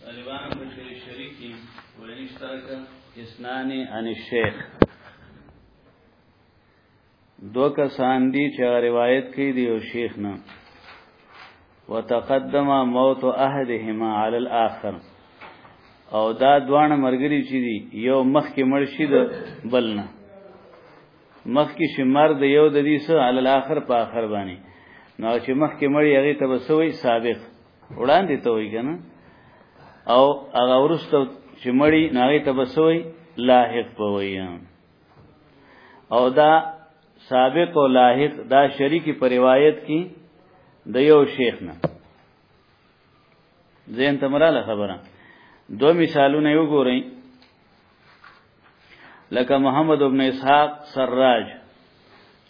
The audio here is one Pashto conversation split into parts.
طالبان په شریک شریک کې ولني اشتراک اسنان ان الشیخ دو کسان دي چې روایت کوي دی او شیخ نه وتقدم موت احدهما على الاخر او دا دوان مرګري چې دي یو مخ کې مړ شي د بل نه مخ کې شمار د یو د دې سره علل اخر په اخر باندې نو چې مخ کې مړی هغه ته وسوي سابق وړاندې ته وي کنه او هغه ورسته چې مړی ناغه تبسوي لاحق پوي او دا سابق او لاحق دا شریکی پر روایت کې د یو شیخ نه زین تمراله خبره دو مثالونه یو ګورئ لکه محمد ابن اسحاق سراج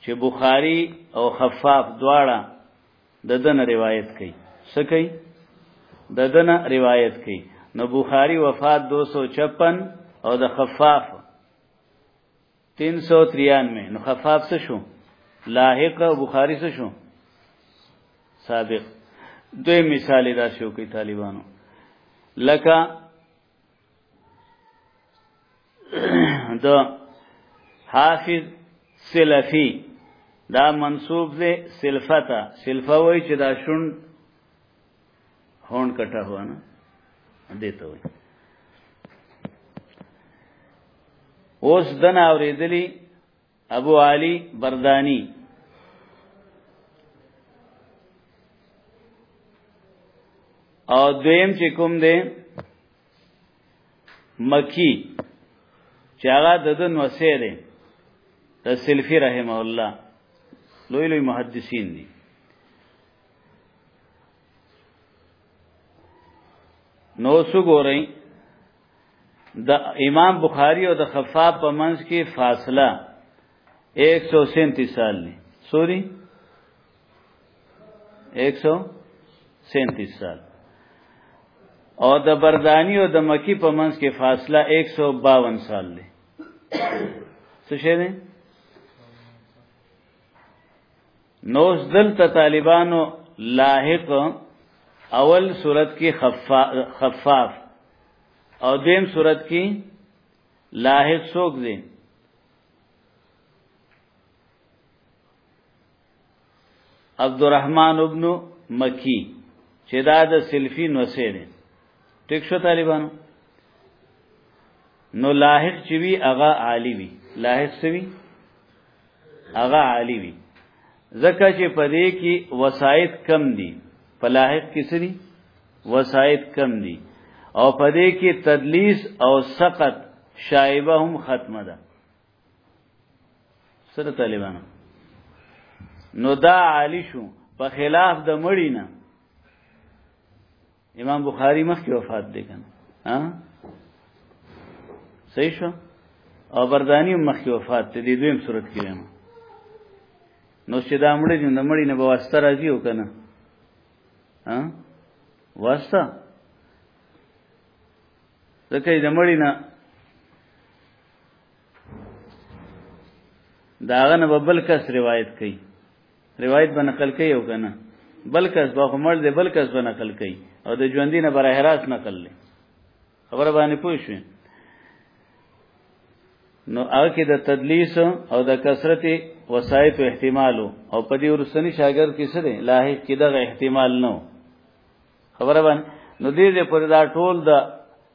چې بخاری او خفاف دواړه د ده نه روایت کوي څه کوي د ده نه روایت کوي نو بخاری وفات 256 او د خفاف 393 نو خفاف څه شو لاحق او بخاری څه شو سابق دوی مثال دا شو کوي طالبانو لکه د حافظ سلفی دا منصوب دی سلفتا سلفه وای چې دا شون هون کټه هونه دیته وای اوس دنا اوریدلی ابو علی بردانی او دویم چې کوم دی مکی چې هغه د دن وسه دی د سلفی رحم الله لوی لوی محدثین دي نو سو ګورئ د امام بخاری او د خفاف په منځ کې فاصله 137 سال دی سوري 137 سال او د بردانی او د مکی په منځ کې فاصله 152 سال دی څه شي دی نو دلته طالبانو لاحق اول صورت کې خفاف او دیم صورت کې لاحق څوک دی عبدالرحمن ابن مکی چې دا د سلفی نوسه دی ټیک شو طالبانو نو لاحق چې وی هغه عالی وی لاحق سوی هغه عالی وي زکه چې پدې کې وسایت کم دي په لاحق کې سری وسایت کم دي او پدې کې تدلیس او سقط شایبه هم ختمه ده سره طالبانو نو دا عالی شو په خلاف د مړی نه امام بخاری مخکې وفات دی کنه ها صحیح شو او بردانی مخکې وفات دی د دویم صورت کې نه نو چې دا مړ دي نو مړ نه به واسطه راځي او کنه ها واسطه ځکه د مړ نه داغه نه ببل کس روایت کوي روایت به نقل کوي او کنه بل کس به خمر دی بل کس به نقل کوي او د ژوندۍ نه بره حراس نقل لې خبره باندې پوه شو نو هغه کې د تدلیس او د کثرت وسایط احتمال او په دې ورسنی شاګرد کې څه دی لاحق کې دغه احتمال نو خبره باندې نو دې پر دا ټول د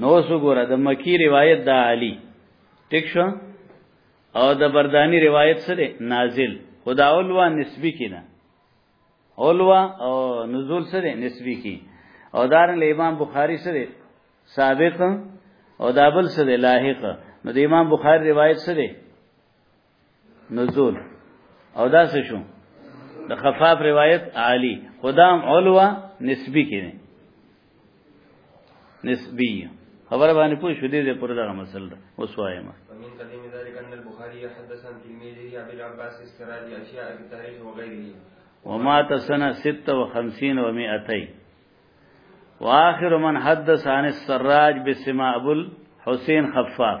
نو سګوره د مکی روایت د علی ټیک شو او د بردانی روایت سره نازل خدا اولوا نسبی کینه اولوا او نزول سره نسبی کی او دارن له امام بخاری سره سابق او دابل سره لاحق نو د امام بخاری روایت سره نزول او دا څه شو د خفاف روایت عالی خدام علوا نسبی کینه نسبی خبر باندې پوه شو دې پر دغه مسله ده اوس وایم ومن قدیم ذلك ان البخاري حدثنا تلميذه ابي العباس السراج اشياء في التاريخ وغيره ومات سنه 56 و 200 واخر من حدث عن السراج بسماء ابو الحسين خفاف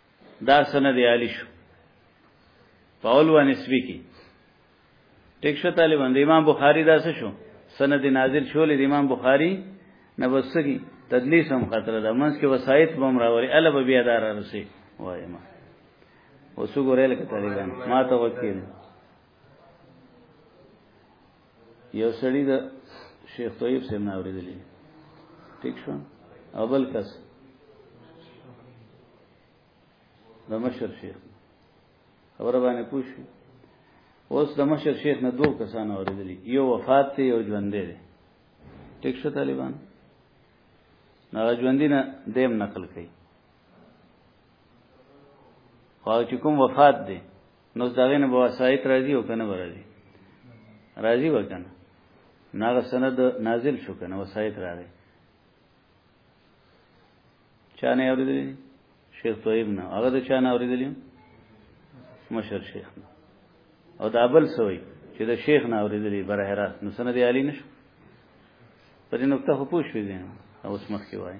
دا سند عالی شو پاول و نسبی کی ټیک شو طالبان د امام بخاری دا څه شو سند نازل شول د امام بخاری نه وسګي تدلیس هم خطر ده منځ کې وسایت بم راوري اله به بیا دار رسي وایم وسو ګورې لکه طالبان ما ته وکیل یو سړی د شیخ طیب سره نه اوریدلی ٹھیک شو او بل کس د مشر شیخ خبره باندې پوښ اوس د مشر شیخ نه دوه کسان اوریدلی یو وفات دی یو ژوند دی ټیک شو طالبان نه ژوند نه دیم نقل کړي خو چې کوم وفات دی نو داغه نه وسایت راځي او کنه راځي راځي وکنه ناغه سند نازل شو کنه وسایت راغی چانه اوریدلی شیخ طیب نه هغه د چانه اوریدلی مشر شیخ نه او دا بل سوی چې د شیخ نه اوریدلی بره راست نو سند عالی نشو پرې نقطه خو پوښوي دي اوس مخکې وایي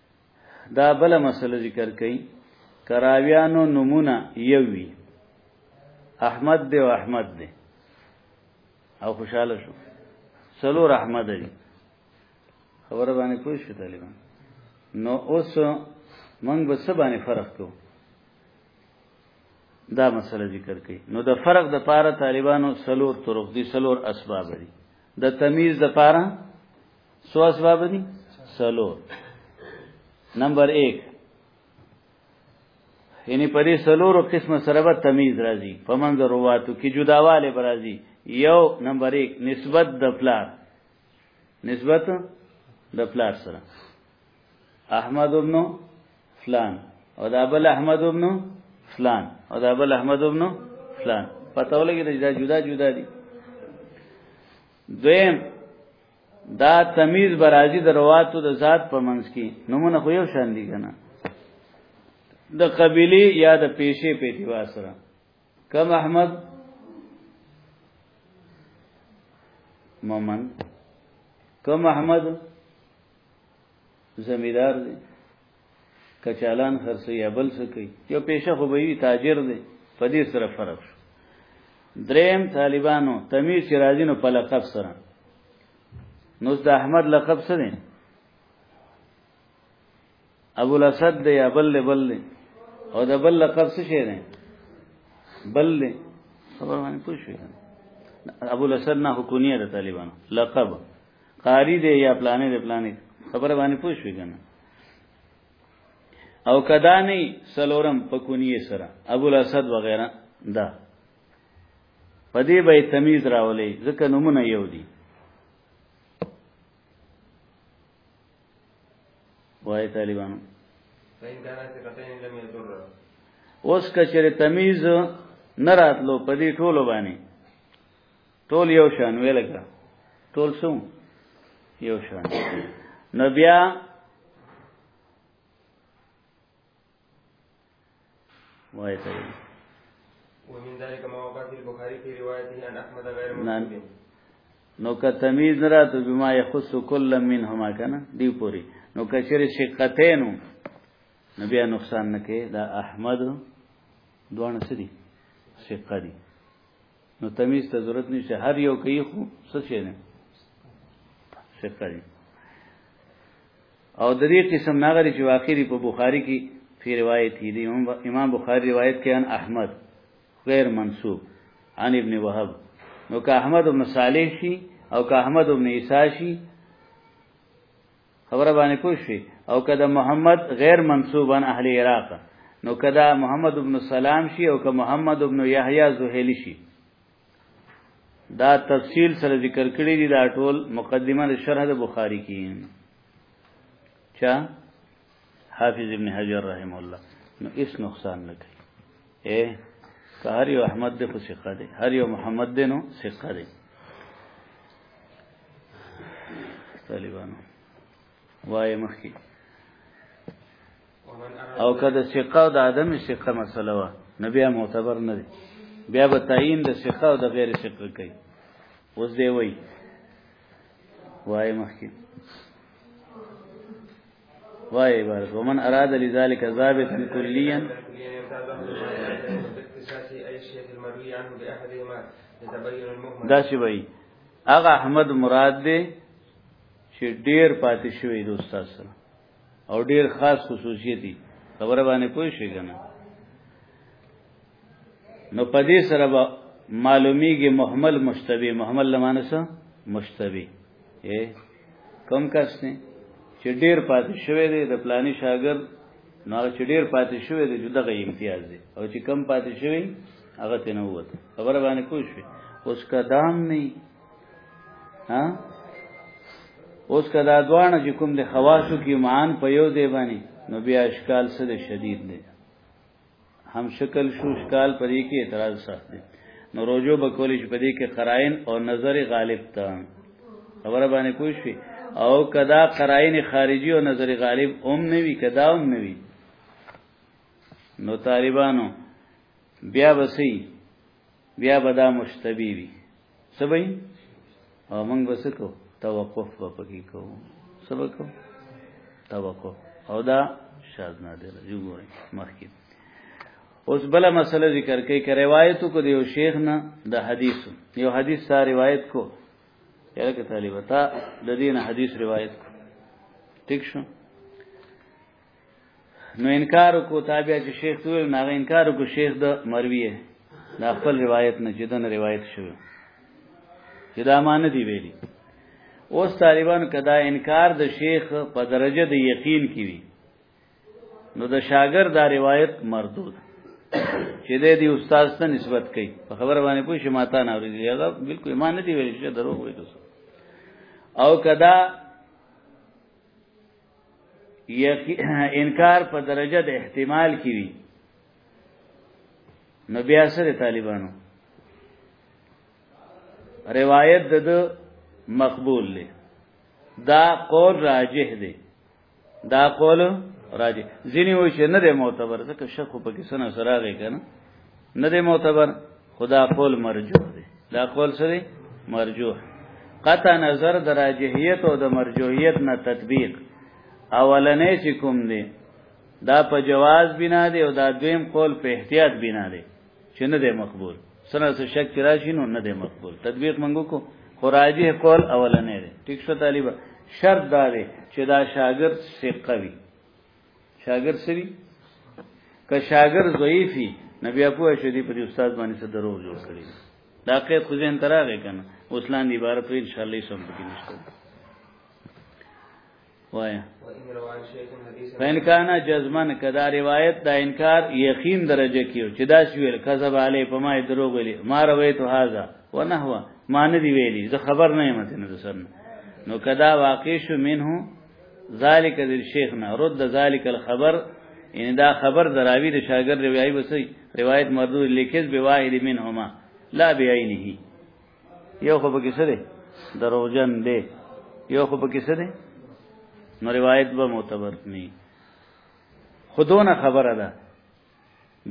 دا بل مسله ذکر کړي کراویانو نمونه یوي احمد دی او احمد دی او خوشاله شو سلو رحمت دی خبره باندې پوه شو طالبان نو اوس موږ به څه باندې فرق کوو دا مسله ذکر کړي نو د فرق د پاره طالبانو سلور طرق دي سلور اسباب دي د تمیز د پاره سو اسباب دي سلو نمبر 1 یعنی پرې سلورو قسم سره به تمیز راځي په منځ رواتو کې جداواله برازي یو نمبر 1 نسبت د پلار نسبت د پلار سره احمد ابن فلان او دا بل احمد ابن فلان او دا بل احمد ابن فلان پته ولګی دا جدا جدا دي دویم دا تمیز برازي د رواتو د ذات په منځ کې نمونه خو یو شان دي کنه د قبيله یا د پیشې په دیوا سره کم احمد مومن کم احمد زمیدار دی کچالان خرڅي یا بل څه کوي یو پیشه خو به وي تاجر دی په دې سره فرق شو دریم طالبانو تمیز چې راځي نو په لقب سره نو د احمد لقب څه دی ابو الاسد دی یا بل بل دی او د بل لقب څه شي دی بل دی خبر باندې پوښښ ابو الاسد نه حکومت د طالبانو لقب قاری دی یا پلانې دی پلانې خبره باندې پوه شوې کنه او کدانی سلورم پکونی سره ابو الاسد وغیرہ دا پدې به تمیز راولې ځکه نمونه یو دی وای طالبانو اوس کچره تمیز نه راتلو پدې ټولو باندې ټول یو شان ویلګه ټول سو یو شان نو بیا وای ته ومن ذلك ما وقع في البخاري في روايته عن احمد غير مسلم نو که تمیز نه راتو بما يخص كل منهما کنه دی پوری نو کچره شقتینو نو بیا نقصان نه کې دا احمد دوه نسری شقه دي نو تمیز ته ضرورت نشته هر یو کوي خو څه شي نه شکرې او د دې قسم ناغری چې واخیری په بخاری کې په روایت دی امام بخاری روایت کې ان احمد غیر منسوب عن ابن وهب نو که احمد بن صالح شي او که احمد بن عیسی شي خبره باندې پوه شي او که د محمد غیر منسوبا اهل عراق نو که دا محمد ابن سلام شي او که محمد ابن یحیی زهیلی شي دا تفصیل سره ذکر کړی دی دا ټول مقدمه د شرح د بخاری کې چا حافظ ابن حجر رحم الله نو اس نقصان نه کوي اے هر یو احمد دې خو ثقه دی هر یو محمد دې نو ثقه دی طالبانو وای مخکي او کده ثقه او د عدم ثقه مسله وا نبي معتبر نه دی بیا به تعین د ثقه او د غیر ثقه کوي اوس دی وای وای مخکي وای بارک ومن اراد لذلك ضابطا كليا دا شی وای هغه احمد مراد دی چې ډیر پاتې شوی د استاد سره او ډیر خاص خصوصیت دی خبره باندې پوه شئ کنه نو په دې سره به معلومیږي محمل مشتبه محمل لمانه سره مشتبه اے کم کس نه چې ډیر پاتې شوی دی د پلاني شاګرد نو چې ډیر پاتې شوی دی دغه امتیاز دی او چې کم پاتې شوی هغه ته نه وته خبره باندې پوه شو اوس کا دام نه ها اوس کا دا دوانه چې کوم د خواصو کې مان په یو دی باندې نو بیا اشکال سره شدید دی هم شکل شو شکال پرې کې اعتراض سخت دی نو روجو بکول شي پرې کې قرائن او نظر غالب ته خبره باندې کوی شي او کدا قرائن خارجي او نظر غالب اوم نه وی کدا اوم نه وی نو طالبانو بیا وسی بیا به دا مشتبی وي څه به او موږ به څه کوو توقف به پکې کوو څه به کوو توقف او دا شاذ نادر یو ګورئ مخکې اوس بل مسله ذکر کوي ک روایتو کو دیو شیخ نه د حدیث یو حدیث سا روایت کو یره کې طالب تا د دین حدیث روایت کو ٹھیک شو نو انکار کو تابع چې شیخ تو نه انکار کو شیخ د مرویه دا خپل روایت نه جدن روایت شوی چې دا مان دی ویلي اوس طالبان کدا انکار د شیخ په درجه د یقین کې وی نو د شاګرد دا روایت مردود چې د دې استاد ته نسبت کوي په خبره باندې پوه شي ماته نه اوري دا بالکل ایمان نه دی ویل چې درو وایي او کدا انکار په درجه د احتمال کې وي نو بیا سره طالبانو روایت د مقبول دی دا قول راجح دی دا قول راجح ځینی و چې نه دی معتبر ځکه شک په کې سن سره غي کنه نه دی معتبر خدا قول مرجوح دی دا قول سره مرجوح قطع نظر د راجحیت او د مرجوحیت نه تطبیق اولنې چې کوم دی دا په جواز بنا دی او دا دویم قول په احتیاط بنا دی چې نه دی مقبول سره څه شک راشي نو نه دی مقبول تطبیق منګو کو خراجه قول اولنې دی ټیک شو طالبہ شرط دا دی چې دا شاګرد ثقه وي شاګرد سری که شاګرد ضعیفی نبی اپو شو دی په استاد باندې څه درو جوړ کړی دا قید خو ځین تراغه کنه اوس لاندې عبارت وی ان شاء الله سم پکې نشته وایا فین کانا جزمن کدا روایت دا انکار یقین درجه کیو چې دا شویل کذب علی پما دروغ ویلی ما رویت هاذا ونحو ما ندی ویلی زه خبر نه یم ته نه سن نو کدا واقع شو منه ذالک ذل شیخ نه رد ذالک الخبر یعنی دا خبر دراوی د شاګرد روایت وسی روایت مردود لیکز به واحد منهما لا بعینه یو خو پکې سره دروژن دی یو خو پکې سره نو روایت به معتبر نه خودونه خبره ده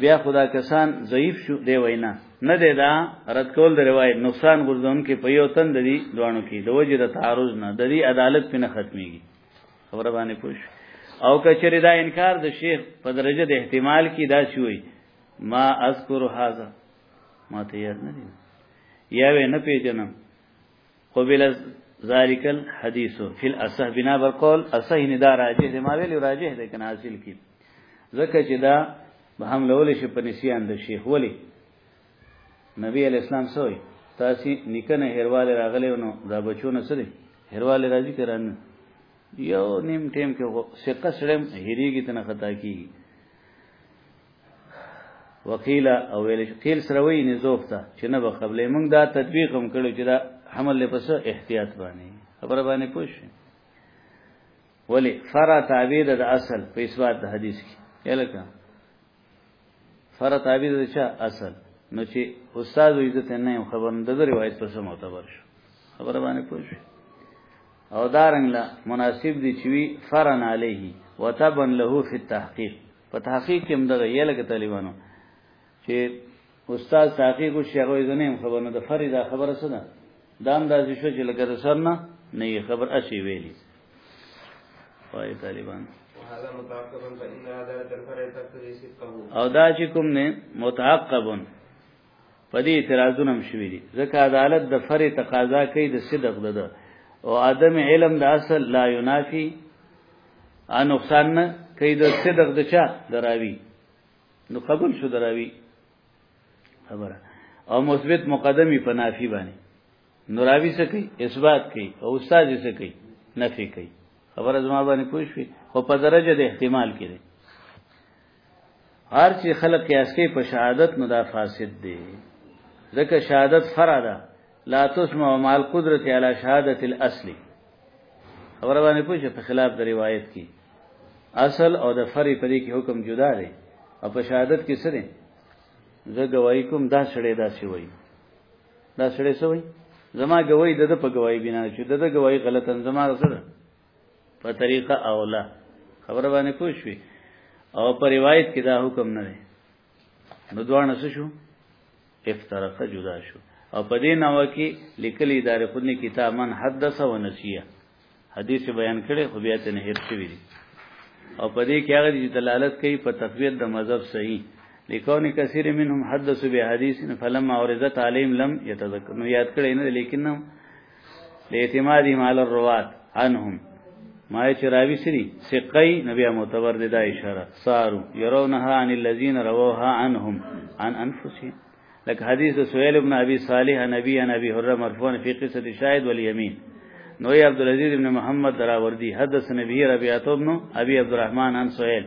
بیا خدا کسان ضعیف شو دی وینا نه دی دا رد کول د روایت نقصان غرزون کې په یو تند دی دوانو کې د وجه د تعارض نه د دې عدالت په نه ختميږي خبره باندې پوښ او کچری دا انکار د شیخ په درجه د احتمال کې دا شوی ما اذکر هاذا ما ته یاد نه دی یا و نه پیژنم قبل ذالک الحدیث فی الاصح بنا بر قول اصح نه دا راجح دی ما ویل راجح دی کنه حاصل کی زکه چې دا به هم لول شي په نسیان د شیخ ولی نبی علی اسلام سوی تاسو نکنه هرواله راغلی نو دا بچونه سره هرواله راځي کران یو نیم ټیم کې ثقه سره هریږي تنه خطا کیږي وکیل او ویل کیل سره وی نه زوفته چې نه به قبلې موږ دا تطبیق هم کړو چې دا حمل له پس احتیاط باندې خبر باندې پوښ ولی فرع تعبیر د اصل په اثبات د حدیث کې یلکه فرع تعبیر د چا اصل نو چې استاد عزت نه خبر نه د روایت پر سم معتبر شو خبر باندې پوښ او دارنګ لا مناسب دي چې وی فرن علیه وتبن له فی التحقیق په تحقیق کې هم دغه یې لکه طالبانو چې استاد تحقیق او شیغه یې نه خبر نه د فرې دا خبره څه ده دا انداز شو چې لکه د سر نه نه خبر اشي ویلي وای طالبان او دا چې کوم نه متعقبون په دې اعتراضونه هم شوي دي ځکه عدالت د فرع تقاضا کوي د صدق ده ده او عدم علم د اصل لا ينافي ان نقصان نه کوي د صدق د چا دراوي نو قبول شو دراوي خبره او مثبت مقدمي په نافي باندې نوراوي سکی اثبات کوي او استاد یې سکی نفي کوي خبره زما باندې پوښوي خو په درجه د احتمال کې هر چې خلق قیاس کې په شهادت نو دا فاسد دی ځکه شهادت فرع ده لا تسمع مع القدرت على شهادت الاصل خبر باندې پوښتنه په خلاف د روایت کې اصل او د فرع په دې کې حکم جدا دی او په شهادت کې سره زه گواہی کوم دا سړی دا سی وای دا سړی سوی زما گواہی د په گواہی بنا چې د گواہی غلطن زما سره په طریقه اوله خبره باندې پوښوي او په روایت کې دا حکم نه دی نو دوانه څه شو افترقه جدا شو او په دې نو کې لیکلي دار خودني کتاب من حدث و نسیه حدیث بیان کړي خو بیا ته نه هیر شوی دی او په دې کې هغه چې دلالت کوي په تقویت د مذهب صحیح لکون کثیر منهم حدث به حدیث فلما اوردت علیم لم یتذکر نو یاد کړي نه لیکنم لاعتماد مال الروات عنهم ما چراوی سری سقی نبی معتبر دا اشاره سارو يرونها عن الذين رووها عنهم عن انفسهم لك حديث سهيل بن ابي صالح نبي عن ابي هريره مرفوعا في قصه شاهد واليمين نوي عبد العزيز بن محمد دراوردي حدث نبي ربيعه بن ابي عبد الرحمن عن سهيل